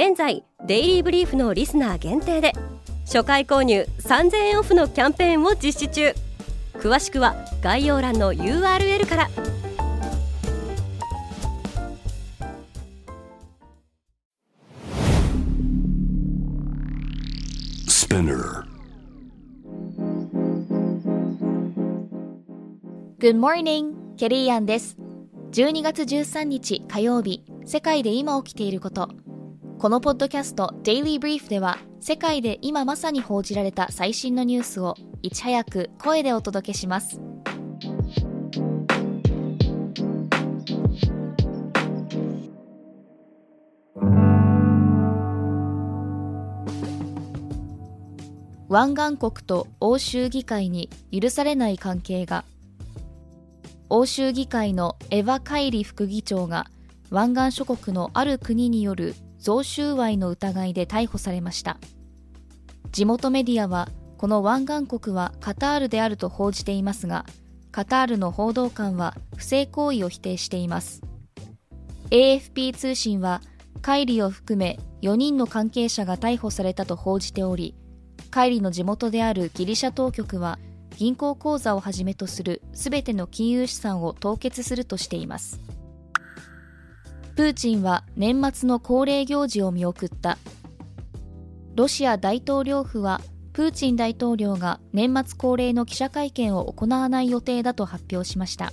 現在デイリーブリーフのリスナー限定で初回購入3000円オフのキャンペーンを実施中詳しくは概要欄の URL からス Good morning! ケリーアンです。12月13日火曜日、世界で今起きていること。このポッドキャスト Daily Brief では、世界で今まさに報じられた最新のニュースをいち早く声でお届けします。湾岸国と欧州議会に許されない関係が欧州議会のエヴァ・カイリ副議長が湾岸諸国のある国による贈収賄の疑いで逮捕されました。地元メディアはこの湾岸国はカタールであると報じていますがカタールの報道官は不正行為を否定しています。AFP 通信はカイリを含め4人の関係者が逮捕されたと報じておりカイリの地元であるギリシャ当局は銀行口座をはじめとするすべての金融資産を凍結するとしています。プーチンは年末の恒例行事を見送った。ロシア大統領府はプーチン大統領が年末恒例の記者会見を行わない予定だと発表しました。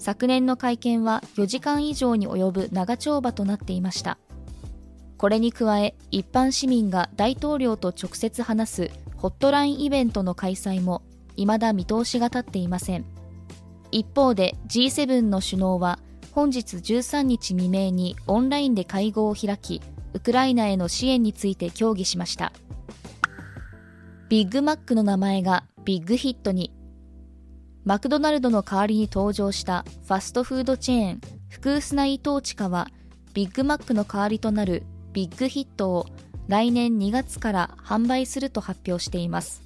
昨年の会見は4時間以上に及ぶ長丁場となっていました。これに加え一般市民が大統領と直接話すホットラインイベントの開催も未だ見通しが立っていません。一方で G7 の首脳は本日13日未明にオンラインで会合を開きウクライナへの支援について協議しました。ビッグマックの名前がビッグヒットに。マクドナルドの代わりに登場したファストフードチェーンフクースナ・イ・トーチカはビッグマックの代わりとなるビッグヒットを来年2月から販売すると発表しています。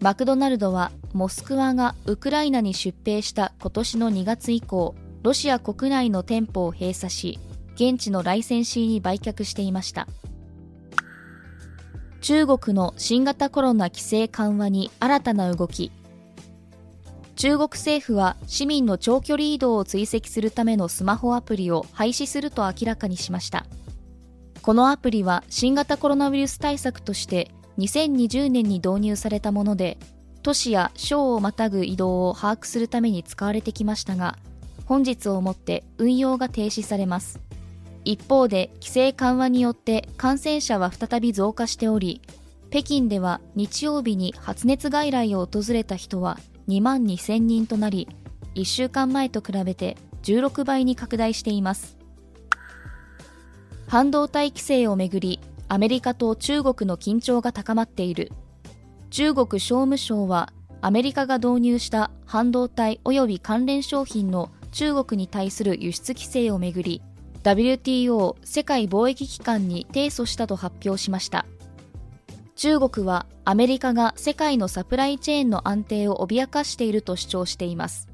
マクドナルドはモスクワがウクライナに出兵した今年の2月以降ロシア国内の店舗を閉鎖し現地のライセンシーに売却していました。中国の新型コロナ規制緩和に新たな動き。中国政府は市民の長距離移動を追跡するためのスマホアプリを廃止すると明らかにしました。このアプリは新型コロナウイルス対策として2020年に導入されたもので都市や省をまたぐ移動を把握するために使われてきましたが本日をもって運用が停止されます。一方で規制緩和によって感染者は再び増加しており北京では日曜日に発熱外来を訪れた人は2万2000人となり1週間前と比べて16倍に拡大しています。半導体規制をめぐりアメリカと中国の緊張が高まっている。中国商務省はアメリカが導入した半導体及び関連商品の中国に対する輸出規制をめぐり WTO 世界貿易機関に提訴したと発表しました。中国はアメリカが世界のサプライチェーンの安定を脅かしていると主張しています。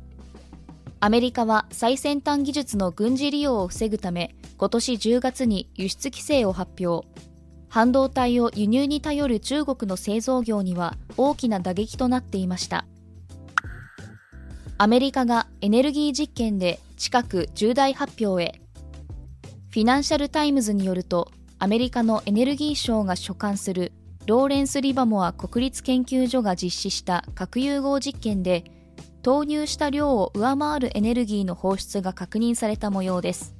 アメリカは最先端技術の軍事利用を防ぐため今年10月に輸出規制を発表。半導体を輸入に頼る中国の製造業には大きな打撃となっていました。アメリカがエネルギー実験で近く重大発表へ。フィナンシャル・タイムズによるとアメリカのエネルギー省が所管するローレンス・リバモア国立研究所が実施した核融合実験で投入した量を上回るエネルギーの放出が確認された模様です。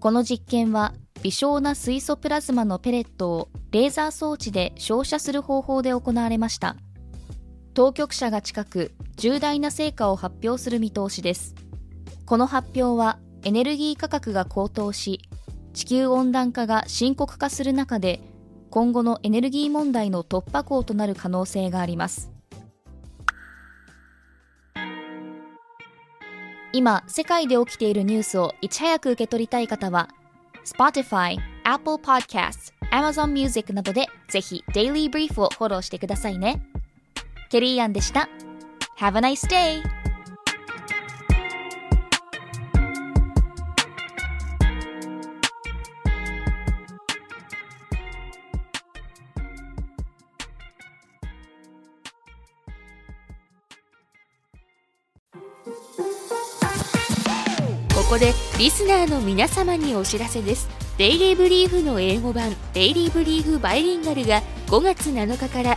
この実験は微小な水素プラズマのペレットをレーザー装置で照射する方法で行われました。当局者が近く重大な成果を発表する見通しです。この発表はエネルギー価格が高騰し地球温暖化が深刻化する中で今後のエネルギー問題の突破口となる可能性があります。今世界で起きているニュースをいち早く受け取りたい方は Spotify、Apple Podcasts、Amazon Music などでぜひ Daily Brief をフォローしてくださいね。ケリーアンでした Have a nice day! ここでリスナーの皆様にお知らせですデイリーブリーフの英語版デイリーブリーフバイリンガルが5月7日から